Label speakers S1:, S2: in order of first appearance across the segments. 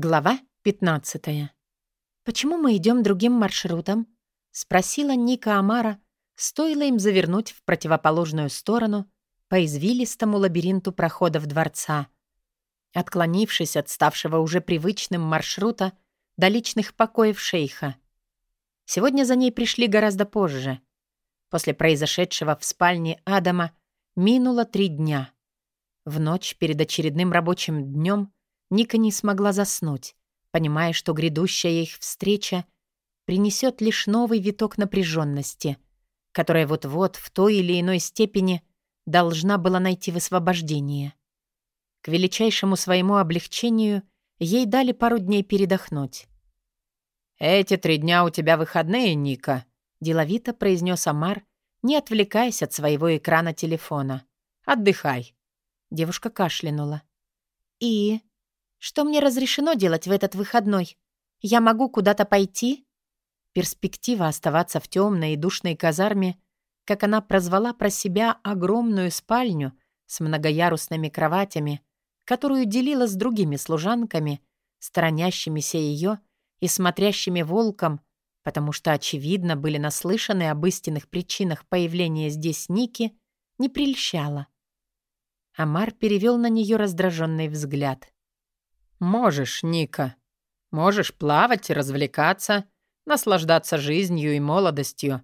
S1: Глава 15. «Почему мы идем другим маршрутом?» — спросила Ника Амара, стоило им завернуть в противоположную сторону по извилистому лабиринту проходов дворца. Отклонившись от ставшего уже привычным маршрута до личных покоев шейха. Сегодня за ней пришли гораздо позже. После произошедшего в спальне Адама минуло три дня. В ночь перед очередным рабочим днем — Ника не смогла заснуть, понимая, что грядущая их встреча принесет лишь новый виток напряженности, которая вот-вот в той или иной степени должна была найти высвобождение. К величайшему своему облегчению ей дали пару дней передохнуть.
S2: «Эти три дня у тебя выходные, Ника», —
S1: деловито произнес Амар, не отвлекаясь от своего экрана телефона.
S2: «Отдыхай».
S1: Девушка кашлянула. «И...» Что мне разрешено делать в этот выходной? Я могу куда-то пойти?» Перспектива оставаться в темной и душной казарме, как она прозвала про себя огромную спальню с многоярусными кроватями, которую делила с другими служанками, сторонящимися ее и смотрящими волком, потому что, очевидно, были наслышаны об истинных причинах появления здесь Ники, не прельщала. Амар перевел на нее раздраженный взгляд.
S2: «Можешь, Ника. Можешь плавать и развлекаться, наслаждаться жизнью и молодостью.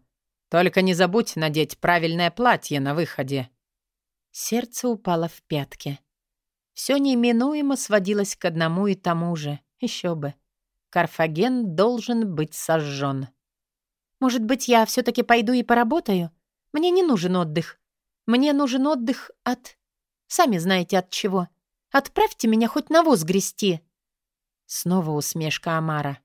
S2: Только не забудь надеть правильное платье на выходе».
S1: Сердце упало в пятки. Все неминуемо сводилось к одному и тому же. Еще бы. Карфаген должен быть сожжен. «Может быть, я все-таки пойду и поработаю? Мне не нужен отдых. Мне нужен отдых от... Сами знаете от чего. Отправьте меня хоть навоз грести!» Снова усмешка Амара.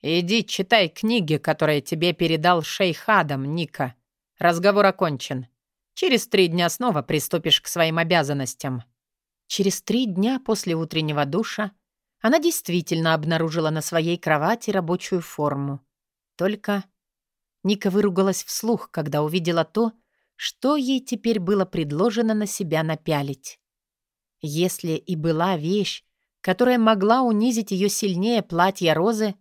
S2: «Иди читай книги, которые тебе передал шейх Адам, Ника. Разговор окончен. Через три дня снова приступишь к своим обязанностям».
S1: Через три дня после утреннего душа она действительно обнаружила на своей кровати рабочую форму. Только Ника выругалась вслух, когда увидела то, что ей теперь было предложено на себя напялить. Если и была вещь, которая могла унизить ее сильнее платья розы,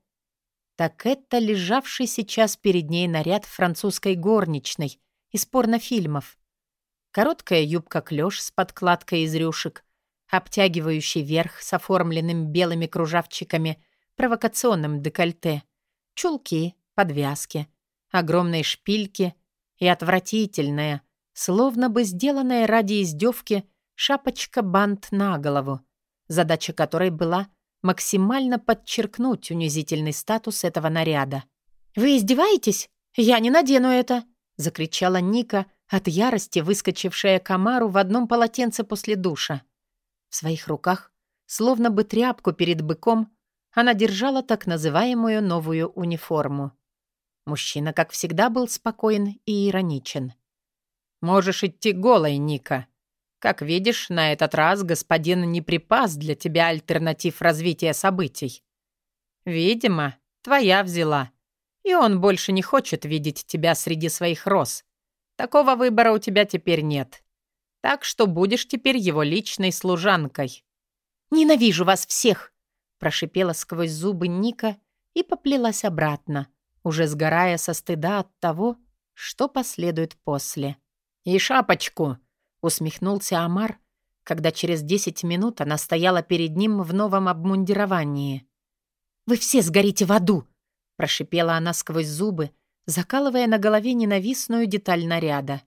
S1: так это лежавший сейчас перед ней наряд французской горничной из порнофильмов. Короткая юбка-клёш с подкладкой из рюшек, обтягивающий верх с оформленным белыми кружавчиками провокационным декольте, чулки, подвязки, огромные шпильки и отвратительная, словно бы сделанная ради издевки, шапочка-бант на голову, задача которой была максимально подчеркнуть унизительный статус этого наряда. «Вы издеваетесь? Я не надену это!» — закричала Ника, от ярости выскочившая комару в одном полотенце после душа. В своих руках, словно бы тряпку перед быком, она держала так называемую новую униформу. Мужчина, как всегда, был спокоен и ироничен.
S2: «Можешь идти голой, Ника», как видишь, на этот раз господин не припас для тебя альтернатив развития событий. Видимо, твоя взяла. И он больше не хочет видеть тебя среди своих роз. Такого выбора у тебя теперь нет. Так что будешь теперь его личной служанкой».
S1: «Ненавижу вас всех!» — прошипела сквозь зубы Ника и поплелась обратно, уже сгорая со стыда от того, что последует после.
S2: «И шапочку!»
S1: Усмехнулся Амар, когда через десять минут она стояла перед ним в новом обмундировании. «Вы все сгорите в аду!» — прошипела она сквозь зубы, закалывая на голове ненавистную деталь наряда.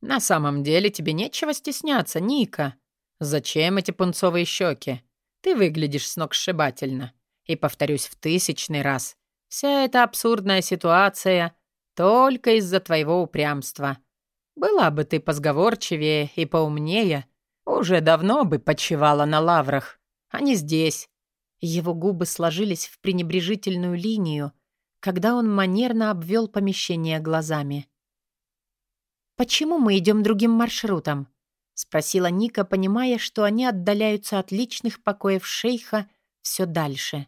S2: «На самом деле тебе нечего стесняться, Ника. Зачем эти пунцовые щеки? Ты выглядишь сногсшибательно. И повторюсь в тысячный раз. Вся эта абсурдная ситуация только из-за твоего упрямства. Была бы ты позговорчивее и поумнее, уже давно бы почивала на лаврах, а не здесь».
S1: Его губы сложились в пренебрежительную линию, когда он манерно обвел помещение глазами. «Почему мы идем другим маршрутом?» — спросила Ника, понимая, что они отдаляются от личных покоев шейха все дальше.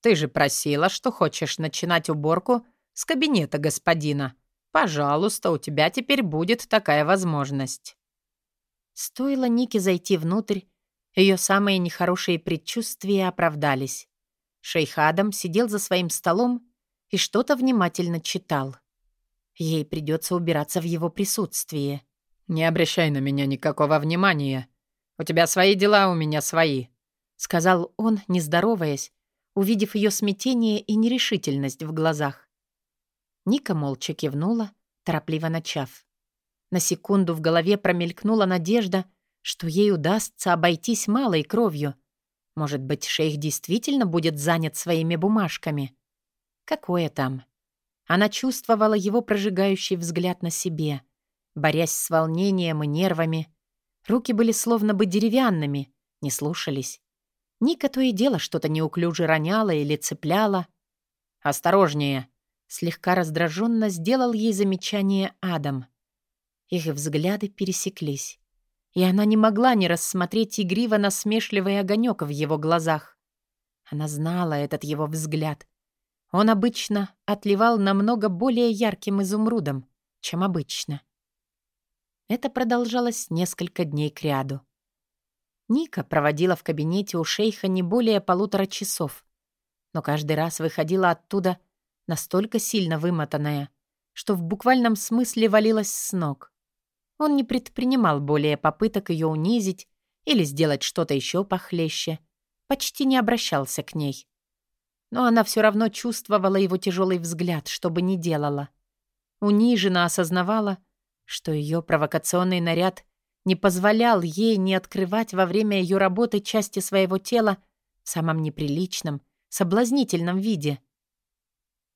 S2: «Ты же просила, что хочешь начинать уборку с кабинета господина», Пожалуйста, у тебя теперь будет такая возможность».
S1: Стоило Нике зайти внутрь, Ее самые нехорошие предчувствия оправдались. Шейх Адам сидел за своим столом и что-то внимательно читал. Ей придется убираться в его присутствии.
S2: «Не обращай на меня никакого внимания. У тебя свои дела, у меня свои», —
S1: сказал он, не здороваясь, увидев ее смятение и нерешительность в глазах. Ника молча кивнула, торопливо начав. На секунду в голове промелькнула надежда, что ей удастся обойтись малой кровью. Может быть, шейх действительно будет занят своими бумажками. Какое там? Она чувствовала его прожигающий взгляд на себе, борясь с волнением и нервами. Руки были словно бы деревянными, не слушались. Ника то и дело что-то неуклюже роняла или цепляла.
S2: «Осторожнее!»
S1: Слегка раздраженно сделал ей замечание Адам. Их взгляды пересеклись, и она не могла не рассмотреть игриво насмешливый огонек в его глазах. Она знала этот его взгляд. Он обычно отливал намного более ярким изумрудом, чем обычно. Это продолжалось несколько дней кряду. Ника проводила в кабинете у шейха не более полутора часов, но каждый раз выходила оттуда настолько сильно вымотанная, что в буквальном смысле валилась с ног. Он не предпринимал более попыток ее унизить или сделать что-то еще похлеще, почти не обращался к ней. Но она все равно чувствовала его тяжелый взгляд, что бы ни делала. Униженно осознавала, что ее провокационный наряд не позволял ей не открывать во время ее работы части своего тела в самом неприличном, соблазнительном виде.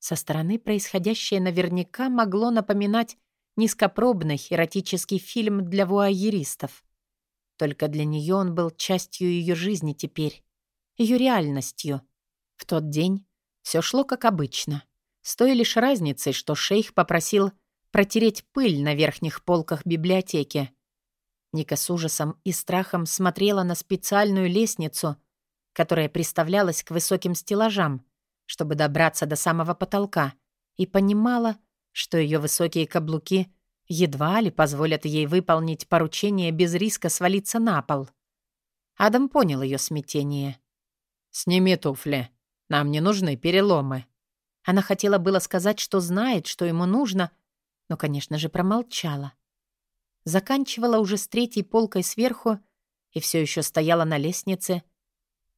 S1: Со стороны происходящее наверняка могло напоминать низкопробный эротический фильм для вуайеристов. Только для нее он был частью ее жизни теперь, ее реальностью. В тот день все шло как обычно, с той лишь разницей, что шейх попросил протереть пыль на верхних полках библиотеки. Ника с ужасом и страхом смотрела на специальную лестницу, которая приставлялась к высоким стеллажам, чтобы добраться до самого потолка, и понимала, что ее высокие каблуки едва ли позволят ей выполнить поручение без риска свалиться на пол. Адам понял ее смятение.
S2: «Сними туфли. Нам не нужны переломы».
S1: Она хотела было сказать, что знает, что ему нужно, но, конечно же, промолчала. Заканчивала уже с третьей полкой сверху и все еще стояла на лестнице,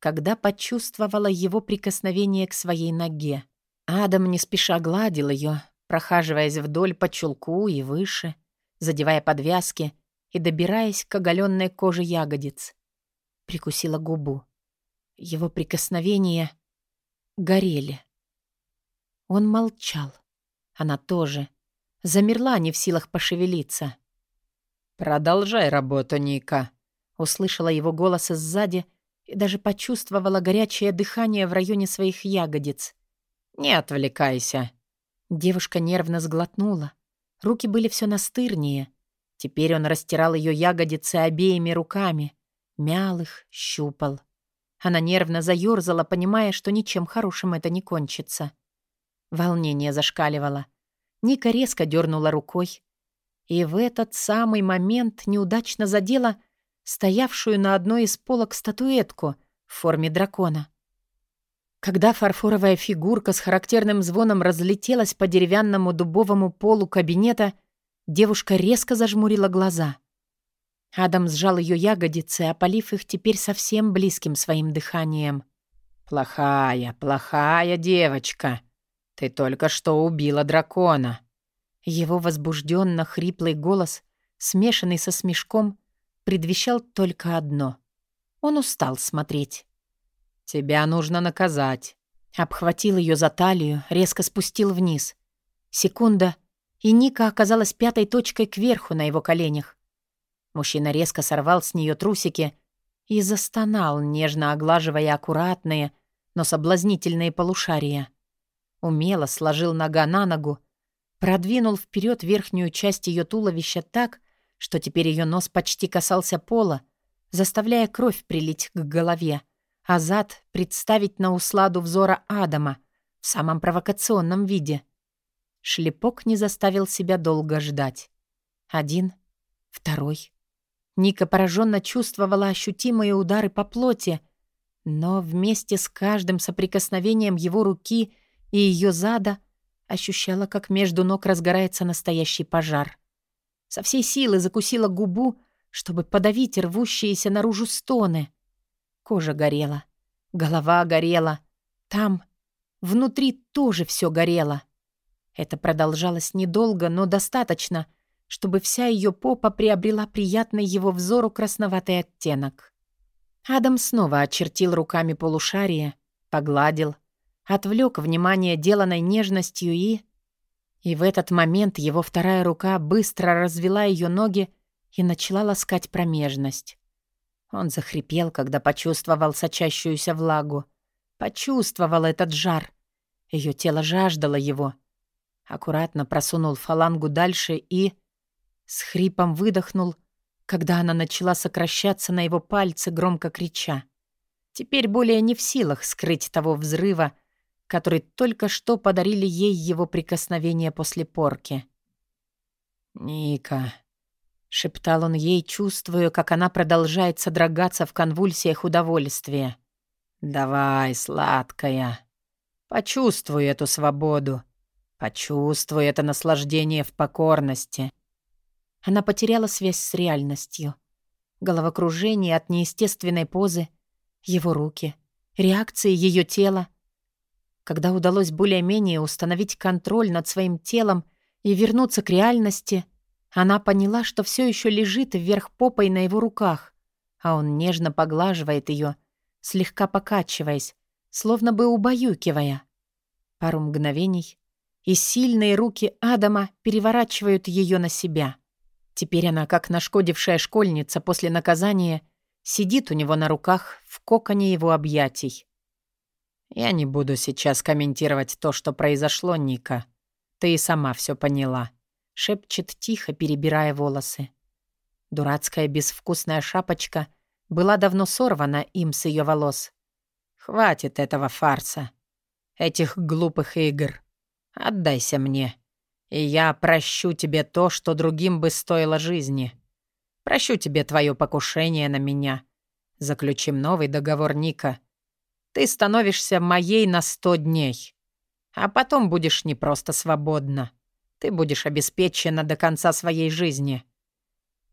S1: когда почувствовала его прикосновение к своей ноге. Адам не спеша гладил ее, прохаживаясь вдоль по чулку и выше, задевая подвязки и добираясь к оголенной коже ягодиц. Прикусила губу. Его прикосновения горели. Он молчал. Она тоже. Замерла, не в силах пошевелиться.
S2: «Продолжай работу, Ника», —
S1: услышала его голос сзади и даже почувствовала горячее дыхание в районе своих ягодиц.
S2: «Не отвлекайся».
S1: Девушка нервно сглотнула. Руки были все настырнее. Теперь он растирал ее ягодицы обеими руками. Мял их, щупал. Она нервно заёрзала, понимая, что ничем хорошим это не кончится. Волнение зашкаливало. Ника резко дернула рукой. И в этот самый момент неудачно задела стоявшую на одной из полок статуэтку в форме дракона. Когда фарфоровая фигурка с характерным звоном разлетелась по деревянному дубовому полу кабинета, девушка резко зажмурила глаза. Адам сжал ее ягодицы, опалив их теперь совсем близким своим дыханием.
S2: «Плохая, плохая девочка. Ты только что убила дракона».
S1: Его возбужденно хриплый голос, смешанный со смешком, предвещал только одно. Он устал смотреть.
S2: «Тебя нужно наказать».
S1: Обхватил ее за талию, резко спустил вниз. Секунда, и Ника оказалась пятой точкой кверху на его коленях. Мужчина резко сорвал с нее трусики и застонал, нежно оглаживая аккуратные, но соблазнительные полушария. Умело сложил нога на ногу, продвинул вперед верхнюю часть ее туловища так, что теперь ее нос почти касался пола, заставляя кровь прилить к голове, а зад представить на усладу взора Адама в самом провокационном виде. Шлепок не заставил себя долго ждать. Один, второй. Ника пораженно чувствовала ощутимые удары по плоти, но вместе с каждым соприкосновением его руки и ее зада ощущала, как между ног разгорается настоящий пожар. Со всей силы закусила губу, чтобы подавить рвущиеся наружу стоны. Кожа горела, голова горела. Там, внутри, тоже все горело. Это продолжалось недолго, но достаточно, чтобы вся ее попа приобрела приятный его взору красноватый оттенок. Адам снова очертил руками полушарие, погладил, отвлек внимание деланной нежностью и... И в этот момент его вторая рука быстро развела ее ноги и начала ласкать промежность. Он захрипел, когда почувствовал сочащуюся влагу. Почувствовал этот жар. Ее тело жаждало его. Аккуратно просунул фалангу дальше и... С хрипом выдохнул, когда она начала сокращаться на его пальцы, громко крича. Теперь более не в силах скрыть того взрыва, который только что подарили ей его прикосновение после порки.
S2: «Ника», —
S1: шептал он ей, чувствуя, как она продолжает содрогаться в конвульсиях удовольствия.
S2: «Давай, сладкая, почувствуй эту свободу, почувствуй это наслаждение в покорности».
S1: Она потеряла связь с реальностью. Головокружение от неестественной позы, его руки, реакции ее тела — когда удалось более-менее установить контроль над своим телом и вернуться к реальности, она поняла, что все еще лежит вверх попой на его руках, а он нежно поглаживает ее, слегка покачиваясь, словно бы убаюкивая. Пару мгновений, и сильные руки Адама переворачивают ее на себя. Теперь она, как нашкодившая школьница после наказания, сидит у него на руках в коконе его объятий.
S2: «Я не буду сейчас комментировать то, что произошло, Ника. Ты и сама все поняла», — шепчет тихо, перебирая волосы.
S1: Дурацкая безвкусная шапочка была давно сорвана им с ее волос.
S2: «Хватит этого фарса, этих глупых игр. Отдайся мне, и я прощу тебе то, что другим бы стоило жизни. Прощу тебе твое покушение на меня. Заключим новый договор, Ника». Ты становишься моей на сто дней. А потом будешь не просто свободна. Ты будешь обеспечена до конца своей жизни.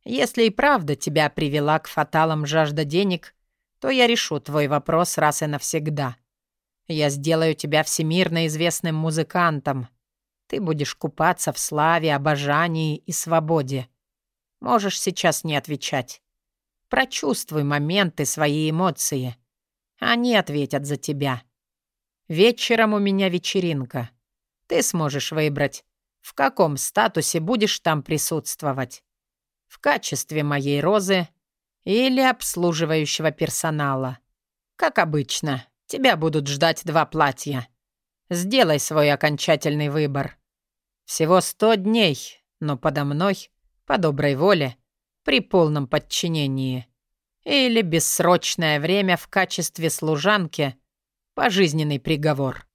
S2: Если и правда тебя привела к фаталам жажда денег, то я решу твой вопрос раз и навсегда. Я сделаю тебя всемирно известным музыкантом. Ты будешь купаться в славе, обожании и свободе. Можешь сейчас не отвечать. Прочувствуй моменты, свои эмоции. Они ответят за тебя. Вечером у меня вечеринка. Ты сможешь выбрать, в каком статусе будешь там присутствовать. В качестве моей розы или обслуживающего персонала. Как обычно, тебя будут ждать два платья. Сделай свой окончательный выбор. Всего сто дней, но подо мной, по доброй воле, при полном подчинении. Или бессрочное время в качестве служанки — пожизненный приговор.